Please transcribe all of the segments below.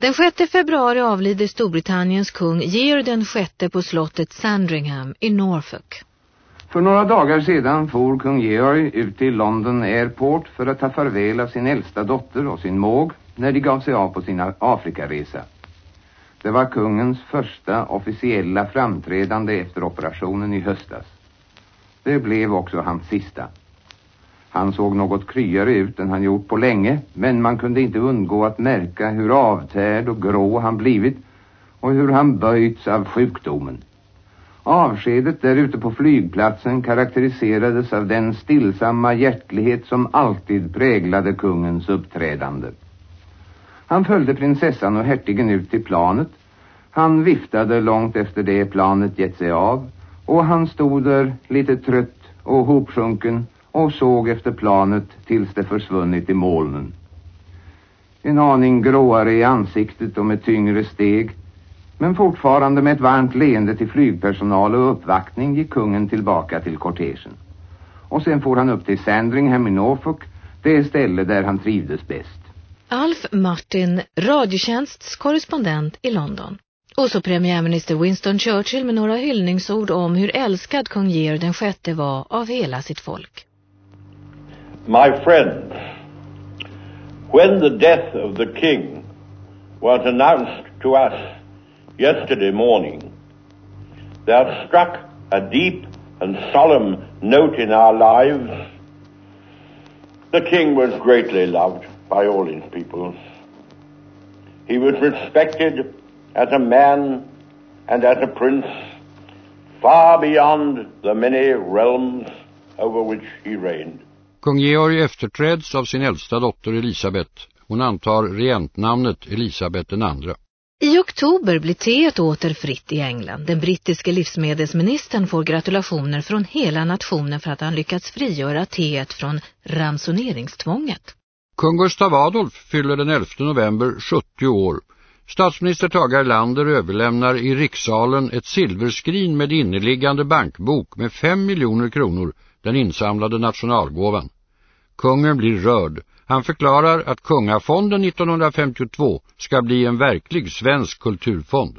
Den 6 februari avlider Storbritanniens kung Georg den sjätte på slottet Sandringham i Norfolk. För några dagar sedan for kung Georg ut till London Airport för att ta farväl av sin äldsta dotter och sin måg när de gav sig av på sin Afrikaresa. Det var kungens första officiella framträdande efter operationen i höstas. Det blev också hans sista. Han såg något kryare ut än han gjort på länge, men man kunde inte undgå att märka hur avtärd och grå han blivit och hur han böjts av sjukdomen. Avskedet där ute på flygplatsen karaktäriserades av den stillsamma hjärtlighet som alltid präglade kungens uppträdande. Han följde prinsessan och hertigen ut till planet. Han viftade långt efter det planet gett sig av och han stod där lite trött och hopsjunken och såg efter planet tills det försvunnit i molnen. En aning gråare i ansiktet och med tyngre steg men fortfarande med ett varmt leende till flygpersonal och uppvaktning gick kungen tillbaka till kortegen. Och sen får han upp till Sandringham i Norfolk, det ställe där han trivdes bäst. Alf Martin, Radiotjänsts korrespondent i London. Och så premiärminister Winston Churchill med några hyllningsord om hur älskad kung Georg den sjätte var av hela sitt folk. My friends, when the death of the king was announced to us yesterday morning, there struck a deep and solemn note in our lives. The king was greatly loved by all his people. He was respected as a man and as a prince far beyond the many realms over which he reigned. Kung Georg efterträds av sin äldsta dotter Elisabeth. Hon antar regentnamnet Elisabeth den andra. I oktober blir teet åter fritt i England. Den brittiske livsmedelsministern får gratulationer från hela nationen för att han lyckats frigöra teet från ransoneringstvånget. Kung Gustav Adolf fyller den 11 november 70 år. Statsminister Tage Erlander överlämnar i rikssalen ett silverskrin med inneliggande bankbok med 5 miljoner kronor, den insamlade nationalgåvan. Kungen blir rörd. Han förklarar att Kungafonden 1952 ska bli en verklig svensk kulturfond.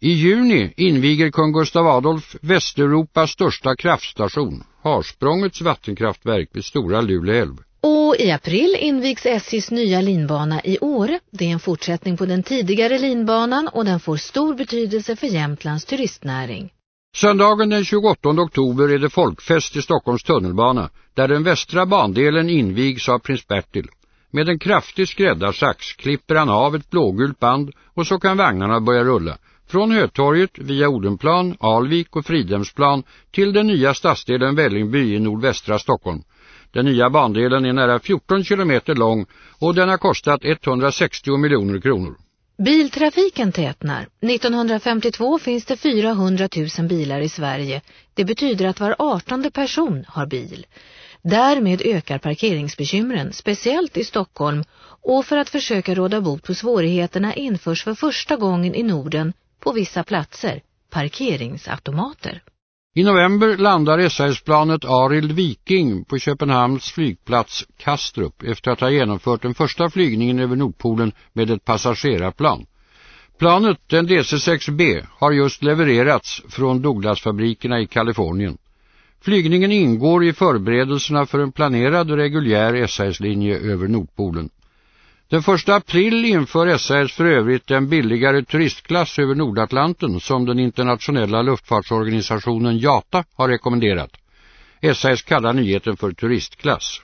I juni inviger kung Gustav Adolf Västeuropas största kraftstation, Harsprångets vattenkraftverk vid Stora Luleälv. Och i april invigs SJs nya linbana i Åre. Det är en fortsättning på den tidigare linbanan och den får stor betydelse för Jämtlands turistnäring. Söndagen den 28 oktober är det folkfest i Stockholms tunnelbana där den västra bandelen invigs av prins Bertil. Med en kraftig skräddarsax klipper han av ett blågult band och så kan vagnarna börja rulla. Från Hötorget via Odenplan, Alvik och Fridhemsplan till den nya stadsdelen Vällingby i nordvästra Stockholm. Den nya bandelen är nära 14 kilometer lång och den har kostat 160 miljoner kronor. Biltrafiken tätnar. 1952 finns det 400 000 bilar i Sverige. Det betyder att var 18 person har bil. Därmed ökar parkeringsbekymren, speciellt i Stockholm. Och för att försöka råda bot på svårigheterna införs för första gången i Norden, på vissa platser, parkeringsautomater. I november landar SAS-planet Arild Viking på Köpenhamns flygplats Kastrup efter att ha genomfört den första flygningen över Nordpolen med ett passagerarplan. Planet, den DC-6B, har just levererats från Douglasfabrikerna i Kalifornien. Flygningen ingår i förberedelserna för en planerad reguljär SAS-linje över Nordpolen. Den 1 april inför SAS för övrigt en billigare turistklass över Nordatlanten som den internationella luftfartsorganisationen JATA har rekommenderat. SAS kallar nyheten för turistklass.